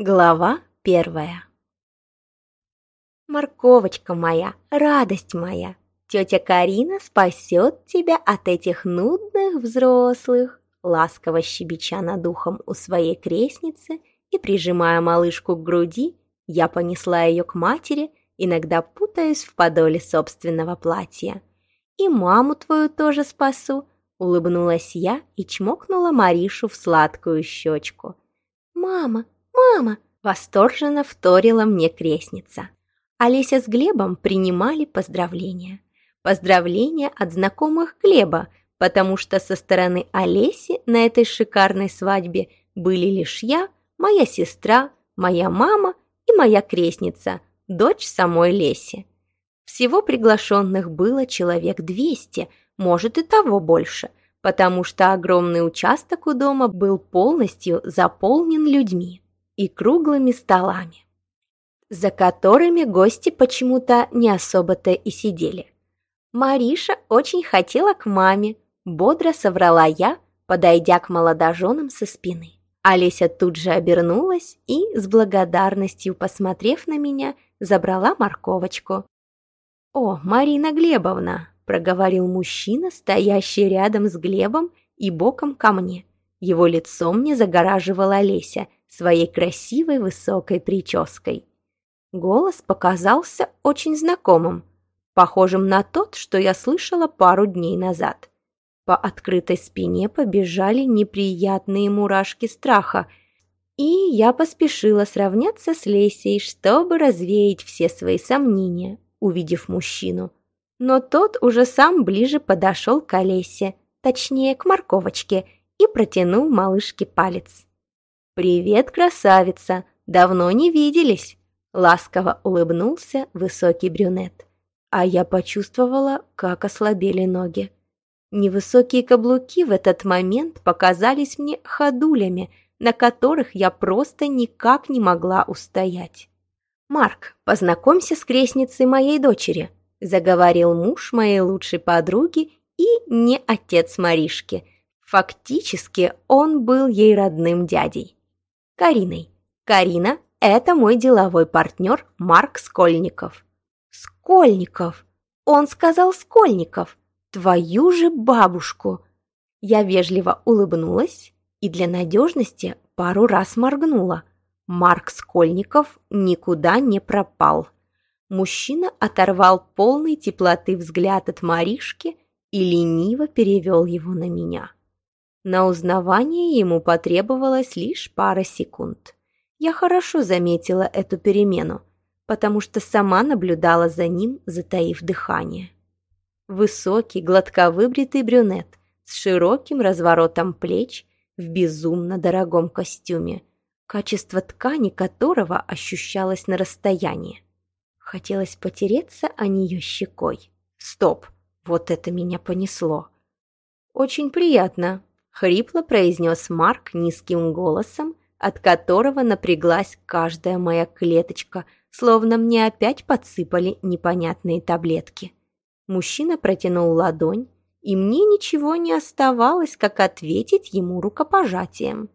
Глава первая Морковочка моя, радость моя, тетя Карина спасет тебя от этих нудных взрослых, ласково щебеча над ухом у своей крестницы и прижимая малышку к груди, я понесла ее к матери, иногда путаясь в подоле собственного платья. И маму твою тоже спасу, улыбнулась я и чмокнула Маришу в сладкую щечку. «Мама, «Мама!» – восторженно вторила мне крестница. Олеся с Глебом принимали поздравления. Поздравления от знакомых Глеба, потому что со стороны Олеси на этой шикарной свадьбе были лишь я, моя сестра, моя мама и моя крестница, дочь самой Леси. Всего приглашенных было человек 200, может и того больше, потому что огромный участок у дома был полностью заполнен людьми и круглыми столами, за которыми гости почему-то не особо-то и сидели. Мариша очень хотела к маме, бодро соврала я, подойдя к молодоженам со спины. Олеся тут же обернулась и, с благодарностью посмотрев на меня, забрала морковочку. «О, Марина Глебовна!» – проговорил мужчина, стоящий рядом с Глебом и боком ко мне. Его лицо мне загораживала Олеся, своей красивой высокой прической. Голос показался очень знакомым, похожим на тот, что я слышала пару дней назад. По открытой спине побежали неприятные мурашки страха, и я поспешила сравняться с Лесей, чтобы развеять все свои сомнения, увидев мужчину. Но тот уже сам ближе подошел к Олесе, точнее к морковочке, и протянул малышке палец. «Привет, красавица! Давно не виделись!» Ласково улыбнулся высокий брюнет. А я почувствовала, как ослабели ноги. Невысокие каблуки в этот момент показались мне ходулями, на которых я просто никак не могла устоять. «Марк, познакомься с крестницей моей дочери», заговорил муж моей лучшей подруги и не отец Маришки. Фактически он был ей родным дядей. Кариной. Карина – это мой деловой партнер Марк Скольников. Скольников! Он сказал Скольников! Твою же бабушку! Я вежливо улыбнулась и для надежности пару раз моргнула. Марк Скольников никуда не пропал. Мужчина оторвал полный теплоты взгляд от Маришки и лениво перевел его на меня. На узнавание ему потребовалось лишь пара секунд. Я хорошо заметила эту перемену, потому что сама наблюдала за ним, затаив дыхание. Высокий, гладковыбритый брюнет с широким разворотом плеч в безумно дорогом костюме, качество ткани которого ощущалось на расстоянии. Хотелось потереться о нее щекой. Стоп, вот это меня понесло. «Очень приятно», Хрипло произнес Марк низким голосом, от которого напряглась каждая моя клеточка, словно мне опять подсыпали непонятные таблетки. Мужчина протянул ладонь, и мне ничего не оставалось, как ответить ему рукопожатием.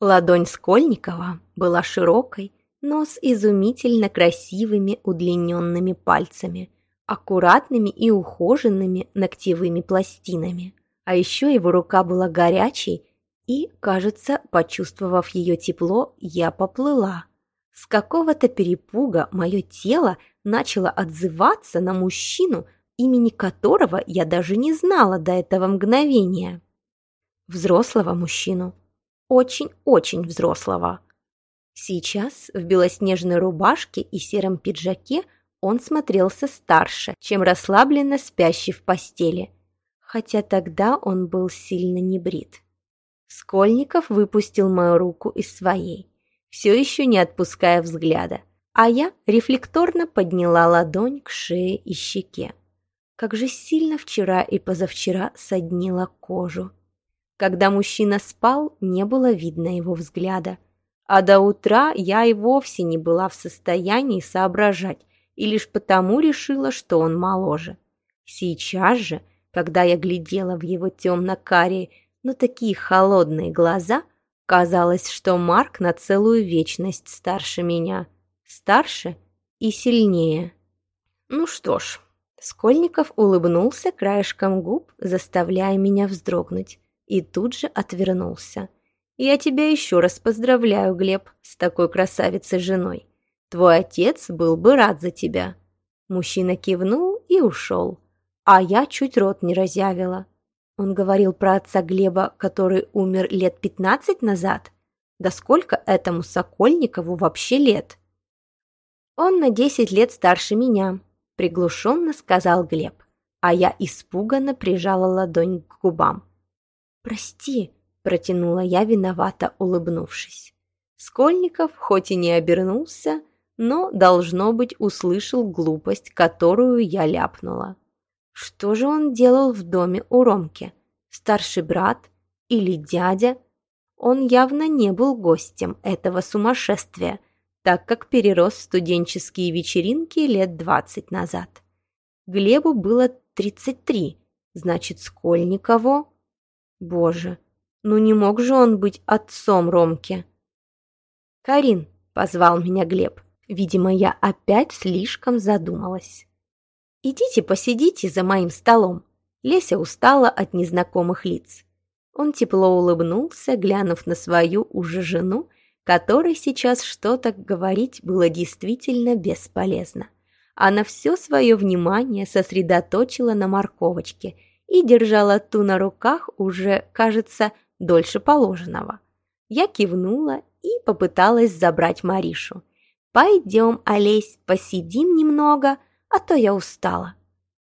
Ладонь Скольникова была широкой, но с изумительно красивыми удлиненными пальцами, аккуратными и ухоженными ногтевыми пластинами. А еще его рука была горячей, и, кажется, почувствовав ее тепло, я поплыла. С какого-то перепуга мое тело начало отзываться на мужчину, имени которого я даже не знала до этого мгновения. Взрослого мужчину. Очень-очень взрослого. Сейчас в белоснежной рубашке и сером пиджаке он смотрелся старше, чем расслабленно спящий в постели – хотя тогда он был сильно не брит. Скольников выпустил мою руку из своей, все еще не отпуская взгляда, а я рефлекторно подняла ладонь к шее и щеке. Как же сильно вчера и позавчера соднила кожу. Когда мужчина спал, не было видно его взгляда, а до утра я и вовсе не была в состоянии соображать и лишь потому решила, что он моложе. Сейчас же когда я глядела в его темно-карие, но такие холодные глаза, Казалось, что Марк на целую вечность старше меня. Старше и сильнее. Ну что ж, Скольников улыбнулся краешком губ, заставляя меня вздрогнуть, и тут же отвернулся. «Я тебя еще раз поздравляю, Глеб, с такой красавицей женой. Твой отец был бы рад за тебя». Мужчина кивнул и ушел, а я чуть рот не разъявила. Он говорил про отца Глеба, который умер лет пятнадцать назад. Да сколько этому Сокольникову вообще лет? Он на десять лет старше меня, приглушенно сказал Глеб, а я испуганно прижала ладонь к губам. «Прости», — протянула я виновато, улыбнувшись. Скольников хоть и не обернулся, но, должно быть, услышал глупость, которую я ляпнула. Что же он делал в доме у Ромки? Старший брат или дядя? Он явно не был гостем этого сумасшествия, так как перерос в студенческие вечеринки лет двадцать назад. Глебу было тридцать три, значит, Скольникову... Боже, ну не мог же он быть отцом Ромки. «Карин», — позвал меня Глеб, видимо, я опять слишком задумалась. «Идите посидите за моим столом». Леся устала от незнакомых лиц. Он тепло улыбнулся, глянув на свою уже жену, которой сейчас что-то говорить было действительно бесполезно. Она все свое внимание сосредоточила на морковочке и держала ту на руках уже, кажется, дольше положенного. Я кивнула и попыталась забрать Маришу. «Пойдем, Олесь, посидим немного», а то я устала.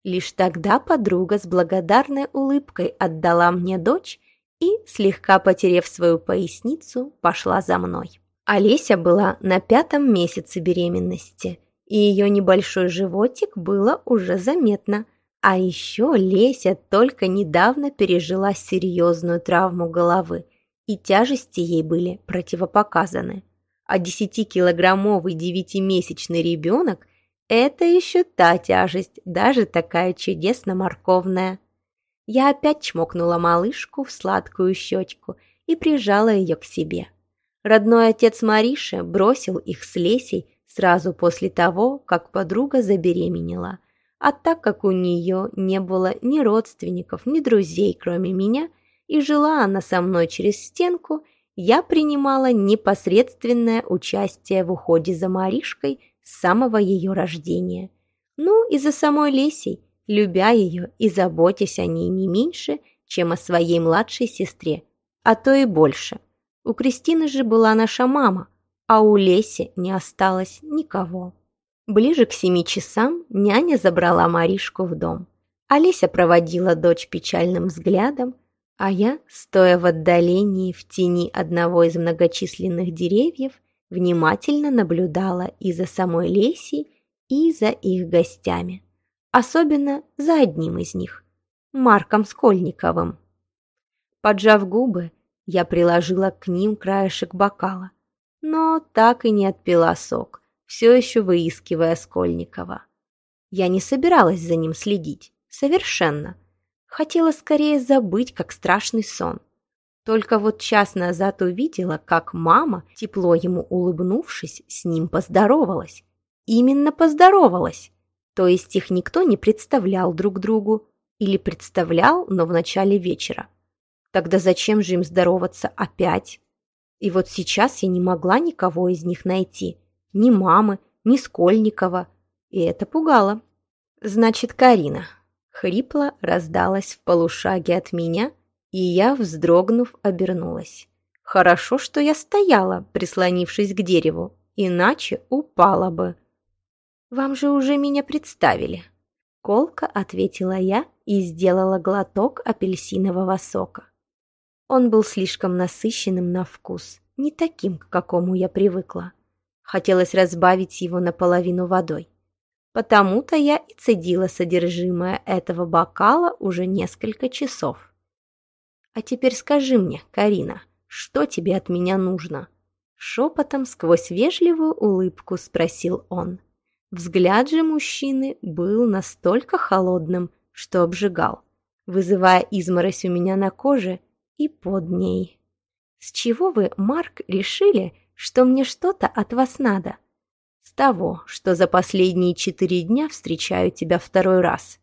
Лишь тогда подруга с благодарной улыбкой отдала мне дочь и, слегка потерев свою поясницу, пошла за мной. Олеся была на пятом месяце беременности, и ее небольшой животик было уже заметно. А еще Леся только недавно пережила серьезную травму головы, и тяжести ей были противопоказаны. А десятикилограммовый девятимесячный ребенок – это еще та тяжесть, даже такая чудесно-морковная. Я опять чмокнула малышку в сладкую щечку и прижала ее к себе. Родной отец Мариши бросил их с Лесей сразу после того, как подруга забеременела. А так как у нее не было ни родственников, ни друзей, кроме меня, и жила она со мной через стенку, я принимала непосредственное участие в уходе за Маришкой с самого ее рождения. Ну и за самой Лесей, любя ее и заботясь о ней не меньше, чем о своей младшей сестре, а то и больше. У Кристины же была наша мама, а у Леси не осталось никого. Ближе к семи часам няня забрала Маришку в дом. Олеся проводила дочь печальным взглядом, а я, стоя в отдалении в тени одного из многочисленных деревьев, внимательно наблюдала и за самой Лесей, и за их гостями. Особенно за одним из них, Марком Скольниковым. Поджав губы, я приложила к ним краешек бокала, но так и не отпила сок, все еще выискивая Скольникова. Я не собиралась за ним следить, совершенно. Хотела скорее забыть, как страшный сон. Только вот час назад увидела, как мама, тепло ему улыбнувшись, с ним поздоровалась. Именно поздоровалась. То есть их никто не представлял друг другу. Или представлял, но в начале вечера. Тогда зачем же им здороваться опять? И вот сейчас я не могла никого из них найти. Ни мамы, ни Скольникова. И это пугало. Значит, Карина. Хрипло раздалась в полушаге от меня, и я, вздрогнув, обернулась. Хорошо, что я стояла, прислонившись к дереву, иначе упала бы. «Вам же уже меня представили», — колко ответила я и сделала глоток апельсинового сока. Он был слишком насыщенным на вкус, не таким, к какому я привыкла. Хотелось разбавить его наполовину водой. Потому-то я и цедила содержимое этого бокала уже несколько часов. «А теперь скажи мне, Карина, что тебе от меня нужно?» Шепотом сквозь вежливую улыбку спросил он. Взгляд же мужчины был настолько холодным, что обжигал, вызывая изморозь у меня на коже и под ней. С чего вы, Марк, решили, что мне что-то от вас надо? С того, что за последние четыре дня встречаю тебя второй раз.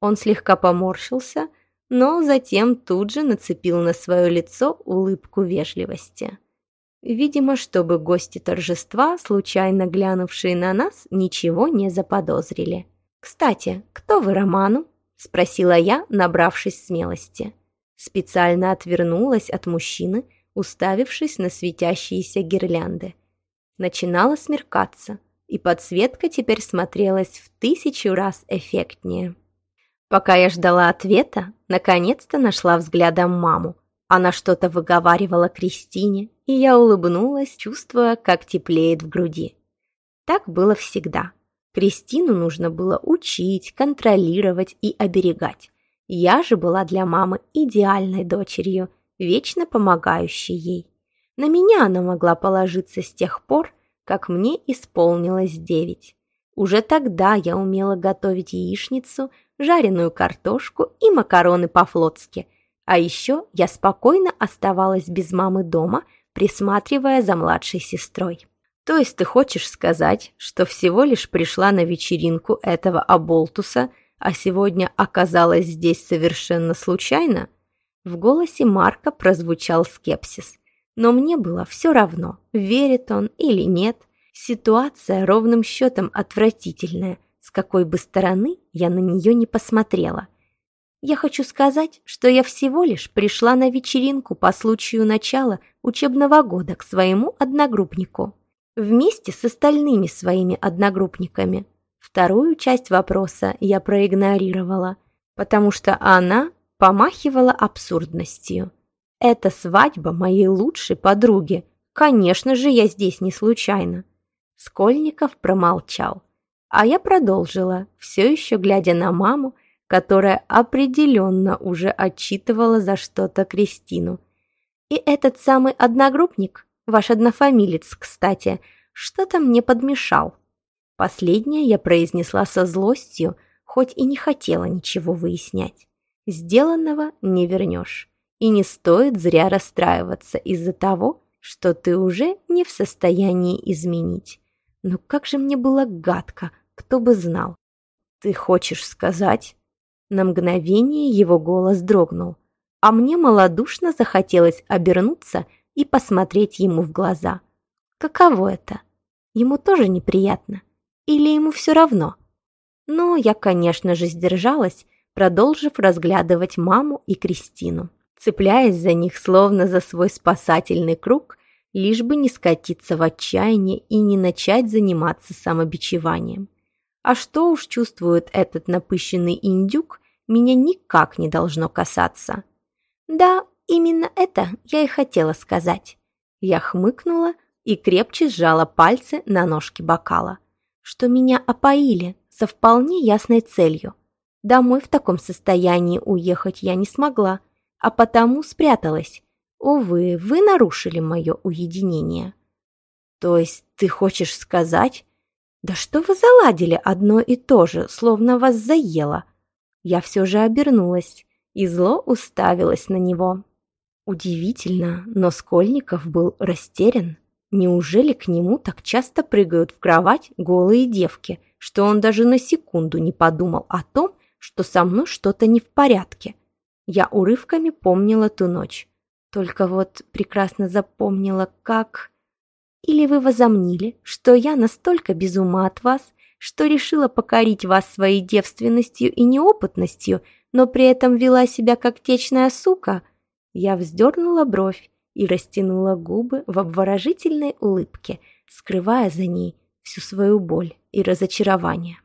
Он слегка поморщился, но затем тут же нацепил на свое лицо улыбку вежливости. Видимо, чтобы гости торжества, случайно глянувшие на нас, ничего не заподозрили. «Кстати, кто вы Роману?» – спросила я, набравшись смелости. Специально отвернулась от мужчины, уставившись на светящиеся гирлянды. Начинало смеркаться, и подсветка теперь смотрелась в тысячу раз эффектнее. Пока я ждала ответа, наконец-то нашла взглядом маму. Она что-то выговаривала Кристине, и я улыбнулась, чувствуя, как теплеет в груди. Так было всегда. Кристину нужно было учить, контролировать и оберегать. Я же была для мамы идеальной дочерью, вечно помогающей ей. На меня она могла положиться с тех пор, как мне исполнилось девять. Уже тогда я умела готовить яичницу, жареную картошку и макароны по-флотски. А еще я спокойно оставалась без мамы дома, присматривая за младшей сестрой. То есть ты хочешь сказать, что всего лишь пришла на вечеринку этого оболтуса, а сегодня оказалась здесь совершенно случайно? В голосе Марка прозвучал скепсис. Но мне было все равно, верит он или нет. Ситуация ровным счетом отвратительная, с какой бы стороны я на нее не посмотрела. Я хочу сказать, что я всего лишь пришла на вечеринку по случаю начала учебного года к своему одногруппнику. Вместе с остальными своими одногруппниками. Вторую часть вопроса я проигнорировала, потому что она помахивала абсурдностью. Это свадьба моей лучшей подруги. Конечно же, я здесь не случайно. Скольников промолчал. А я продолжила, все еще глядя на маму, которая определенно уже отчитывала за что-то Кристину. И этот самый одногруппник, ваш однофамилец, кстати, что-то мне подмешал. Последнее я произнесла со злостью, хоть и не хотела ничего выяснять. Сделанного не вернешь. И не стоит зря расстраиваться из-за того, что ты уже не в состоянии изменить. Но как же мне было гадко, кто бы знал. «Ты хочешь сказать?» На мгновение его голос дрогнул, а мне малодушно захотелось обернуться и посмотреть ему в глаза. Каково это? Ему тоже неприятно? Или ему все равно? Но я, конечно же, сдержалась, продолжив разглядывать маму и Кристину, цепляясь за них словно за свой спасательный круг, лишь бы не скатиться в отчаяние и не начать заниматься самобичеванием. А что уж чувствует этот напыщенный индюк, меня никак не должно касаться. Да, именно это я и хотела сказать. Я хмыкнула и крепче сжала пальцы на ножке бокала, что меня опоили со вполне ясной целью. Домой в таком состоянии уехать я не смогла, а потому спряталась. Увы, вы нарушили мое уединение. То есть ты хочешь сказать, «Да что вы заладили одно и то же, словно вас заело?» Я все же обернулась и зло уставилась на него. Удивительно, но Скольников был растерян. Неужели к нему так часто прыгают в кровать голые девки, что он даже на секунду не подумал о том, что со мной что-то не в порядке? Я урывками помнила ту ночь. Только вот прекрасно запомнила, как... Или вы возомнили, что я настолько без ума от вас, что решила покорить вас своей девственностью и неопытностью, но при этом вела себя как течная сука? Я вздернула бровь и растянула губы в обворожительной улыбке, скрывая за ней всю свою боль и разочарование.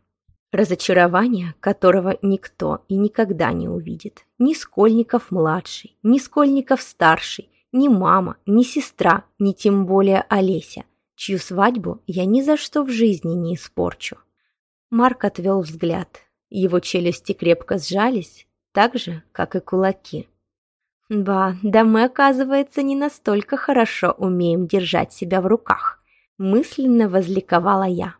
Разочарование, которого никто и никогда не увидит. Ни Скольников-младший, ни Скольников-старший, ни мама, ни сестра, ни тем более Олеся, чью свадьбу я ни за что в жизни не испорчу. Марк отвел взгляд. Его челюсти крепко сжались, так же, как и кулаки. «Ба, да мы, оказывается, не настолько хорошо умеем держать себя в руках», мысленно возликовала я.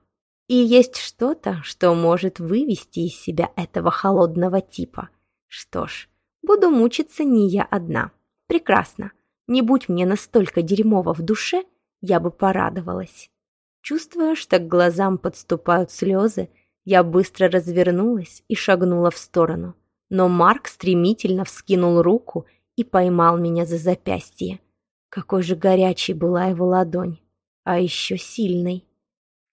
«И есть что-то, что может вывести из себя этого холодного типа. Что ж, буду мучиться не я одна. Прекрасно. Не будь мне настолько дерьмово в душе, я бы порадовалась. Чувствуя, что к глазам подступают слезы, я быстро развернулась и шагнула в сторону. Но Марк стремительно вскинул руку и поймал меня за запястье. Какой же горячей была его ладонь, а еще сильной.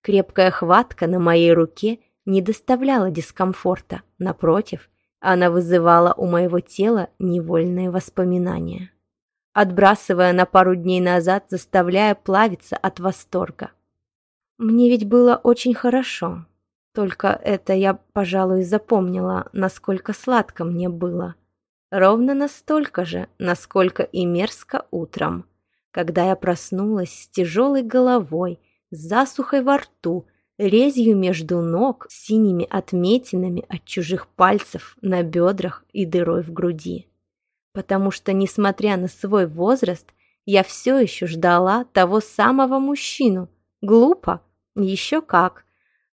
Крепкая хватка на моей руке не доставляла дискомфорта, напротив, она вызывала у моего тела невольные воспоминания, отбрасывая на пару дней назад, заставляя плавиться от восторга. Мне ведь было очень хорошо, только это я, пожалуй, запомнила, насколько сладко мне было. Ровно настолько же, насколько и мерзко утром, когда я проснулась с тяжелой головой, с засухой во рту, резью между ног, синими отметинами от чужих пальцев на бедрах и дырой в груди. Потому что, несмотря на свой возраст, я все еще ждала того самого мужчину. Глупо? Еще как.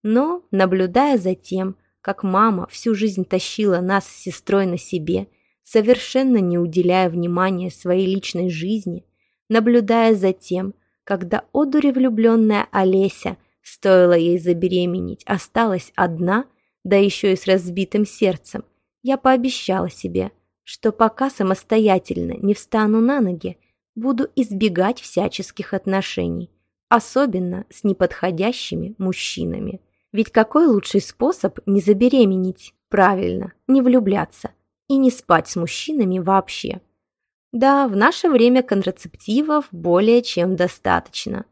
Но, наблюдая за тем, как мама всю жизнь тащила нас с сестрой на себе, совершенно не уделяя внимания своей личной жизни, наблюдая за тем, когда одуре влюбленная Олеся, стоило ей забеременеть, осталась одна, да еще и с разбитым сердцем, я пообещала себе, что пока самостоятельно не встану на ноги, буду избегать всяческих отношений, особенно с неподходящими мужчинами. Ведь какой лучший способ не забеременеть? Правильно, не влюбляться и не спать с мужчинами вообще. Да, в наше время контрацептивов более чем достаточно.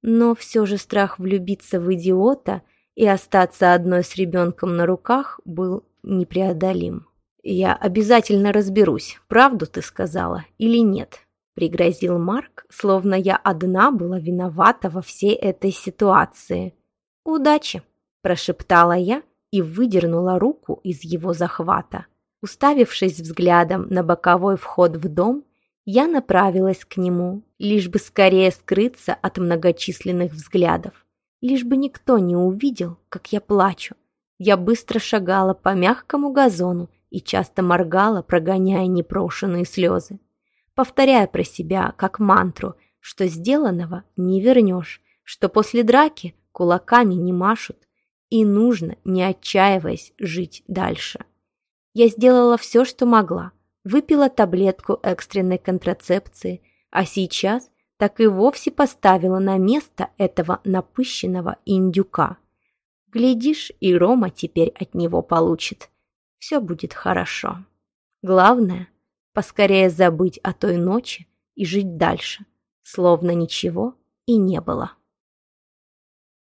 Но все же страх влюбиться в идиота и остаться одной с ребенком на руках был непреодолим. «Я обязательно разберусь, правду ты сказала или нет», — пригрозил Марк, словно я одна была виновата во всей этой ситуации. «Удачи», — прошептала я и выдернула руку из его захвата. Уставившись взглядом на боковой вход в дом, я направилась к нему, лишь бы скорее скрыться от многочисленных взглядов, лишь бы никто не увидел, как я плачу. Я быстро шагала по мягкому газону и часто моргала, прогоняя непрошенные слезы, повторяя про себя, как мантру, что сделанного не вернешь, что после драки кулаками не машут, и нужно, не отчаиваясь, жить дальше. Я сделала все, что могла, выпила таблетку экстренной контрацепции, а сейчас так и вовсе поставила на место этого напыщенного индюка. Глядишь, и Рома теперь от него получит. Все будет хорошо. Главное, поскорее забыть о той ночи и жить дальше, словно ничего и не было.